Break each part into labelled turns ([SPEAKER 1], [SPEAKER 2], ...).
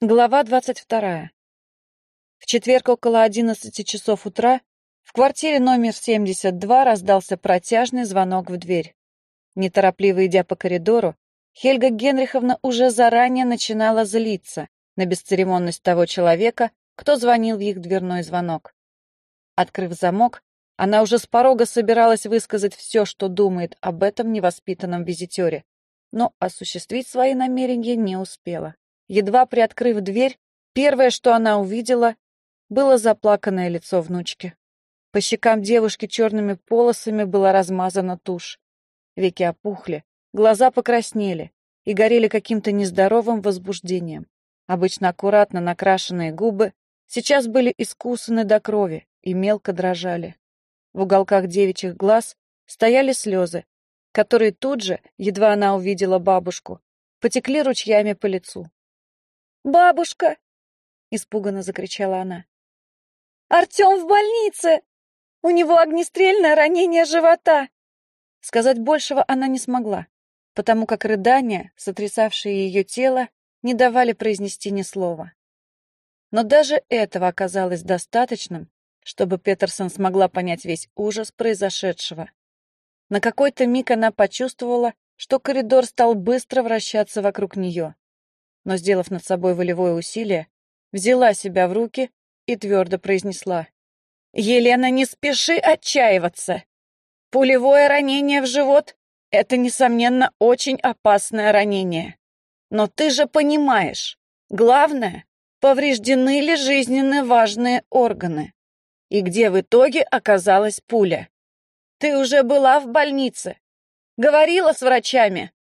[SPEAKER 1] Глава двадцать вторая. В четверг около одиннадцати часов утра в квартире номер 72 раздался протяжный звонок в дверь. Неторопливо идя по коридору, Хельга Генриховна уже заранее начинала злиться на бесцеремонность того человека, кто звонил в их дверной звонок. Открыв замок, она уже с порога собиралась высказать все, что думает об этом невоспитанном визитере, но осуществить свои намерения не успела. Едва приоткрыв дверь, первое, что она увидела, было заплаканное лицо внучки. По щекам девушки черными полосами была размазана тушь. Веки опухли, глаза покраснели и горели каким-то нездоровым возбуждением. Обычно аккуратно накрашенные губы сейчас были искусаны до крови и мелко дрожали. В уголках девичьих глаз стояли слезы, которые тут же, едва она увидела бабушку, потекли ручьями по лицу. «Бабушка!» — испуганно закричала она. «Артем в больнице! У него огнестрельное ранение живота!» Сказать большего она не смогла, потому как рыдания, сотрясавшие ее тело, не давали произнести ни слова. Но даже этого оказалось достаточным, чтобы Петерсон смогла понять весь ужас произошедшего. На какой-то миг она почувствовала, что коридор стал быстро вращаться вокруг нее но, сделав над собой волевое усилие, взяла себя в руки и твердо произнесла. «Елена, не спеши отчаиваться! Пулевое ранение в живот — это, несомненно, очень опасное ранение. Но ты же понимаешь, главное, повреждены ли жизненно важные органы, и где в итоге оказалась пуля. Ты уже была в больнице, говорила с врачами,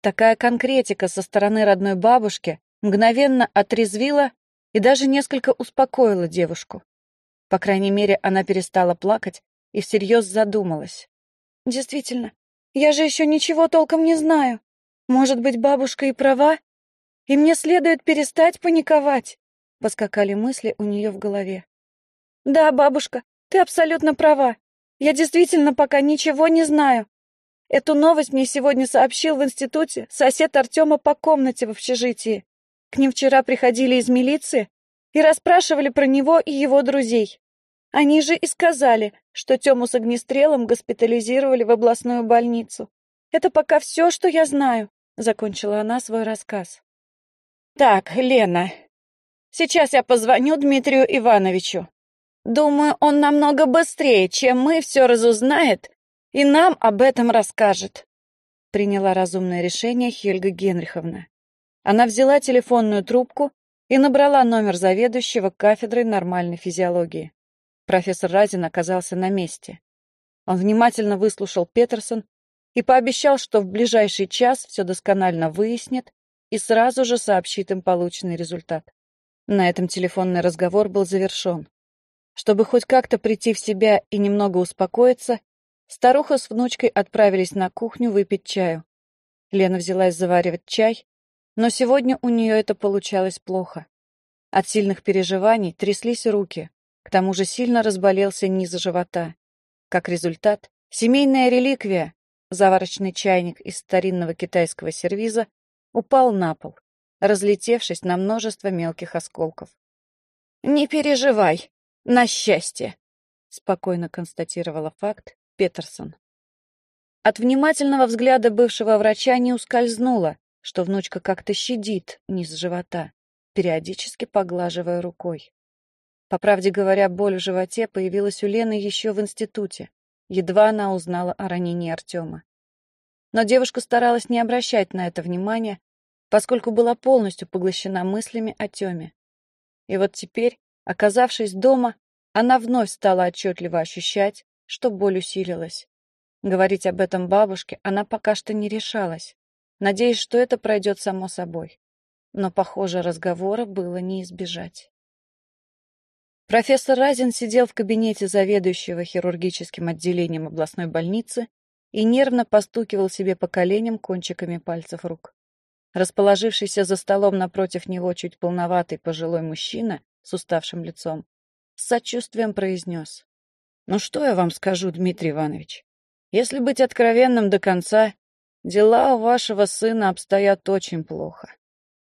[SPEAKER 1] Такая конкретика со стороны родной бабушки мгновенно отрезвила и даже несколько успокоила девушку. По крайней мере, она перестала плакать и всерьез задумалась. «Действительно, я же еще ничего толком не знаю. Может быть, бабушка и права? И мне следует перестать паниковать?» Поскакали мысли у нее в голове. «Да, бабушка, ты абсолютно права. Я действительно пока ничего не знаю. Эту новость мне сегодня сообщил в институте сосед Артема по комнате в общежитии. К ним вчера приходили из милиции и расспрашивали про него и его друзей. Они же и сказали, что Тему с огнестрелом госпитализировали в областную больницу. Это пока все, что я знаю, — закончила она свой рассказ. Так, Лена, сейчас я позвоню Дмитрию Ивановичу. Думаю, он намного быстрее, чем мы, все разузнает и нам об этом расскажет», — приняла разумное решение Хельга Генриховна. Она взяла телефонную трубку и набрала номер заведующего кафедрой нормальной физиологии. Профессор Разин оказался на месте. Он внимательно выслушал Петерсон и пообещал, что в ближайший час все досконально выяснит и сразу же сообщит им полученный результат. На этом телефонный разговор был завершен. Чтобы хоть как-то прийти в себя и немного успокоиться, Старуха с внучкой отправились на кухню выпить чаю. Лена взялась заваривать чай, но сегодня у нее это получалось плохо. От сильных переживаний тряслись руки, к тому же сильно разболелся низ живота. Как результат, семейная реликвия, заварочный чайник из старинного китайского сервиза, упал на пол, разлетевшись на множество мелких осколков. «Не переживай, на счастье!» — спокойно констатировала факт Петерсон. От внимательного взгляда бывшего врача не ускользнуло, что внучка как-то щадит низ живота, периодически поглаживая рукой. По правде говоря, боль в животе появилась у Лены еще в институте, едва она узнала о ранении Артема. Но девушка старалась не обращать на это внимания, поскольку была полностью поглощена мыслями о Теме. И вот теперь, оказавшись дома, она вновь стала отчетливо ощущать, что боль усилилась. Говорить об этом бабушке она пока что не решалась, надеясь, что это пройдет само собой. Но, похоже, разговора было не избежать. Профессор Разин сидел в кабинете заведующего хирургическим отделением областной больницы и нервно постукивал себе по коленям кончиками пальцев рук. Расположившийся за столом напротив него чуть полноватый пожилой мужчина с уставшим лицом с сочувствием произнес. Ну что я вам скажу, Дмитрий Иванович? Если быть откровенным до конца, дела у вашего сына обстоят очень плохо.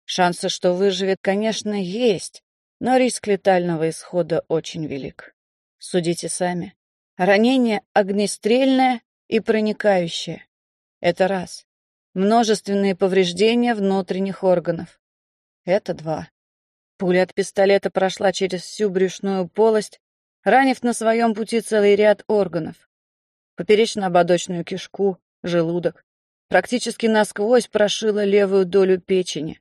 [SPEAKER 1] Шансы, что выживет, конечно, есть, но риск летального исхода очень велик. Судите сами. Ранение огнестрельное и проникающее. Это раз. Множественные повреждения внутренних органов. Это два. Пуля от пистолета прошла через всю брюшную полость, ранив на своем пути целый ряд органов. Поперечно-ободочную кишку, желудок. Практически насквозь прошила левую долю печени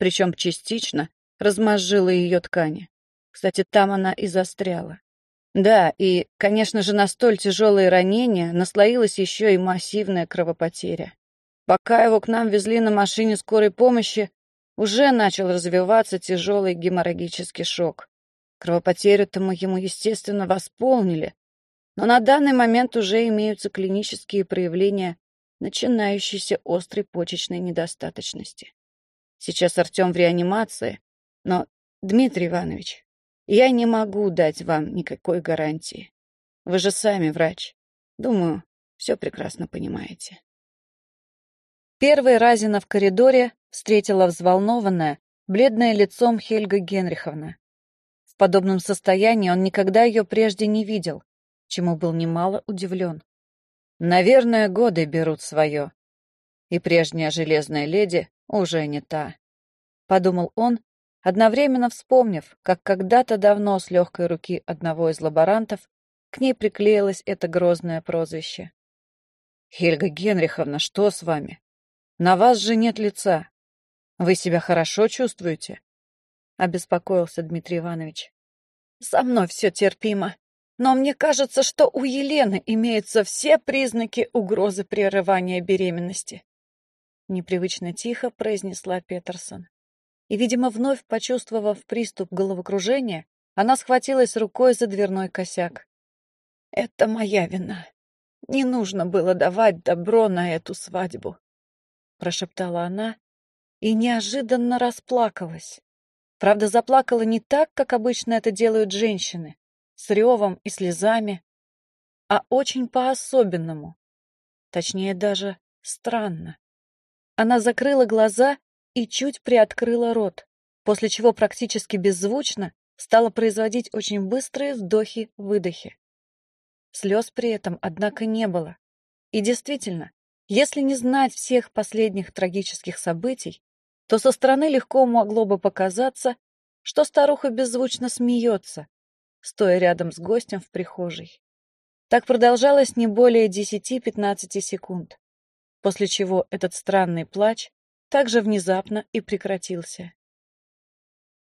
[SPEAKER 1] причем частично размозжила ее ткани. Кстати, там она и застряла. Да, и, конечно же, на столь тяжелые ранения наслоилась еще и массивная кровопотеря. Пока его к нам везли на машине скорой помощи, уже начал развиваться тяжелый геморрагический шок. Кровопотерю-то мы ему, естественно, восполнили, но на данный момент уже имеются клинические проявления начинающейся острой почечной недостаточности. Сейчас Артем в реанимации, но, Дмитрий Иванович, я не могу дать вам никакой гарантии. Вы же сами врач. Думаю, все прекрасно понимаете. Первой Разина в коридоре встретила взволнованная, бледное лицом Хельга Генриховна. Подобном состоянии он никогда ее прежде не видел, чему был немало удивлен. Наверное, годы берут свое. И прежняя железная леди уже не та. Подумал он, одновременно вспомнив, как когда-то давно с легкой руки одного из лаборантов к ней приклеилось это грозное прозвище. «Хельга Генриховна, что с вами? На вас же нет лица. Вы себя хорошо чувствуете?» — обеспокоился Дмитрий Иванович. «Со мной все терпимо, но мне кажется, что у Елены имеются все признаки угрозы прерывания беременности непривычно тихо произнесла Петерсон. И, видимо, вновь почувствовав приступ головокружения, она схватилась рукой за дверной косяк. «Это моя вина. Не нужно было давать добро на эту свадьбу», — прошептала она и неожиданно расплакалась. Правда, заплакала не так, как обычно это делают женщины, с ревом и слезами, а очень по-особенному. Точнее, даже странно. Она закрыла глаза и чуть приоткрыла рот, после чего практически беззвучно стала производить очень быстрые вдохи-выдохи. Слез при этом, однако, не было. И действительно, если не знать всех последних трагических событий, то со стороны легко могло бы показаться, что старуха беззвучно смеется, стоя рядом с гостем в прихожей. Так продолжалось не более 10-15 секунд после чего этот странный плач также внезапно и прекратился.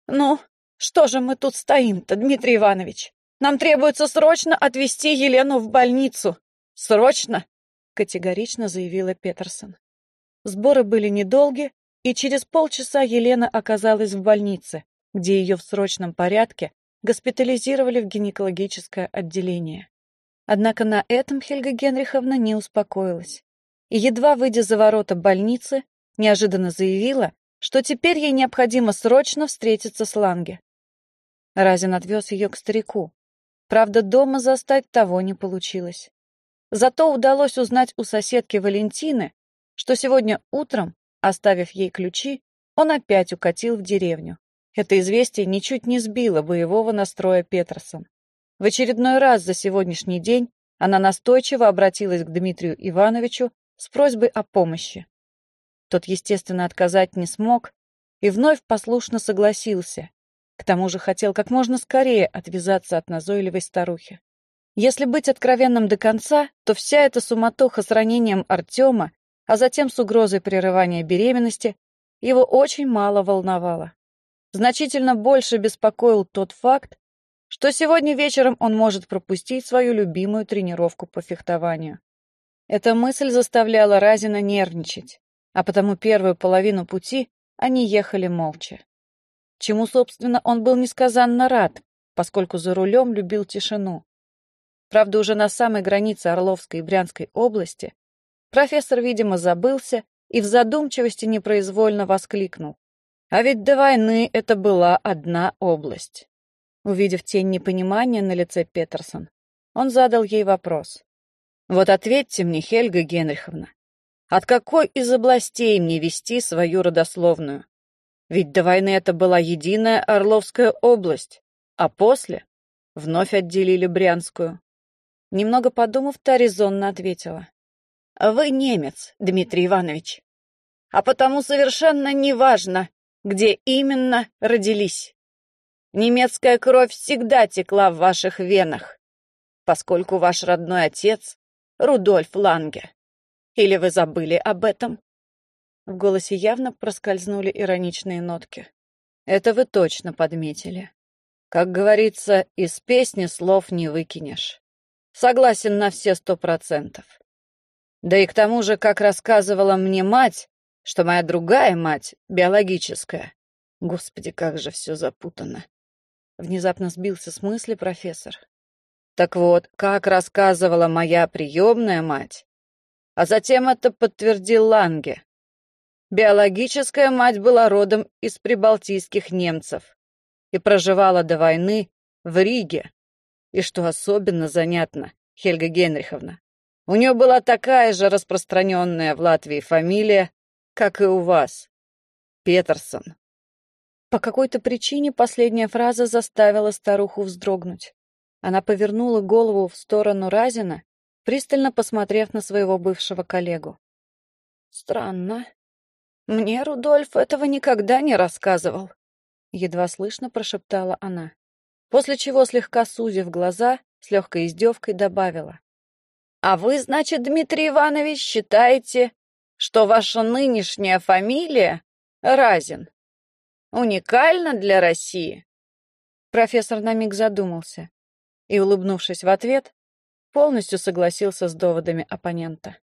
[SPEAKER 1] «Ну, что же мы тут стоим-то, Дмитрий Иванович? Нам требуется срочно отвезти Елену в больницу. Срочно!» — категорично заявила Петерсон. Сборы были недолги, и через полчаса Елена оказалась в больнице, где ее в срочном порядке госпитализировали в гинекологическое отделение. Однако на этом Хельга Генриховна не успокоилась и, едва выйдя за ворота больницы, неожиданно заявила, что теперь ей необходимо срочно встретиться с Ланге. Разин отвез ее к старику. Правда, дома застать того не получилось. Зато удалось узнать у соседки Валентины, что сегодня утром, оставив ей ключи, он опять укатил в деревню. Это известие ничуть не сбило боевого настроя Петерсон. В очередной раз за сегодняшний день она настойчиво обратилась к Дмитрию Ивановичу с просьбой о помощи. Тот, естественно, отказать не смог и вновь послушно согласился. К тому же хотел как можно скорее отвязаться от назойливой старухи. Если быть откровенным до конца, то вся эта суматоха с ранением Артема, а затем с угрозой прерывания беременности, его очень мало волновало. Значительно больше беспокоил тот факт, что сегодня вечером он может пропустить свою любимую тренировку по фехтованию. Эта мысль заставляла Разина нервничать, а потому первую половину пути они ехали молча. Чему, собственно, он был несказанно рад, поскольку за рулем любил тишину. Правда, уже на самой границе Орловской и Брянской области профессор, видимо, забылся и в задумчивости непроизвольно воскликнул. А ведь до войны это была одна область. Увидев тень непонимания на лице Петерсон, он задал ей вопрос. Вот ответьте мне, Хельга Генриховна, от какой из областей мне вести свою родословную? Ведь до войны это была единая Орловская область, а после вновь отделили Брянскую. Немного подумав, та резонно ответила. «Вы немец, Дмитрий Иванович, а потому совершенно неважно, где именно родились. Немецкая кровь всегда текла в ваших венах, поскольку ваш родной отец — Рудольф Ланге. Или вы забыли об этом?» В голосе явно проскользнули ироничные нотки. «Это вы точно подметили. Как говорится, из песни слов не выкинешь. Согласен на все сто процентов. Да и к тому же, как рассказывала мне мать, что моя другая мать, биологическая. Господи, как же все запутано. Внезапно сбился с мысли профессор. Так вот, как рассказывала моя приемная мать, а затем это подтвердил Ланге. Биологическая мать была родом из прибалтийских немцев и проживала до войны в Риге. И что особенно занятно, Хельга Генриховна, у нее была такая же распространенная в Латвии фамилия, как и у вас. Петерсон. По какой-то причине последняя фраза заставила старуху вздрогнуть. Она повернула голову в сторону Разина, пристально посмотрев на своего бывшего коллегу. «Странно. Мне Рудольф этого никогда не рассказывал», — едва слышно прошептала она. После чего, слегка сузив глаза, с легкой издевкой добавила. «А вы, значит, Дмитрий Иванович, считаете, что ваша нынешняя фамилия Разин уникальна для России?» Профессор на миг задумался и, улыбнувшись в ответ, полностью согласился с доводами оппонента.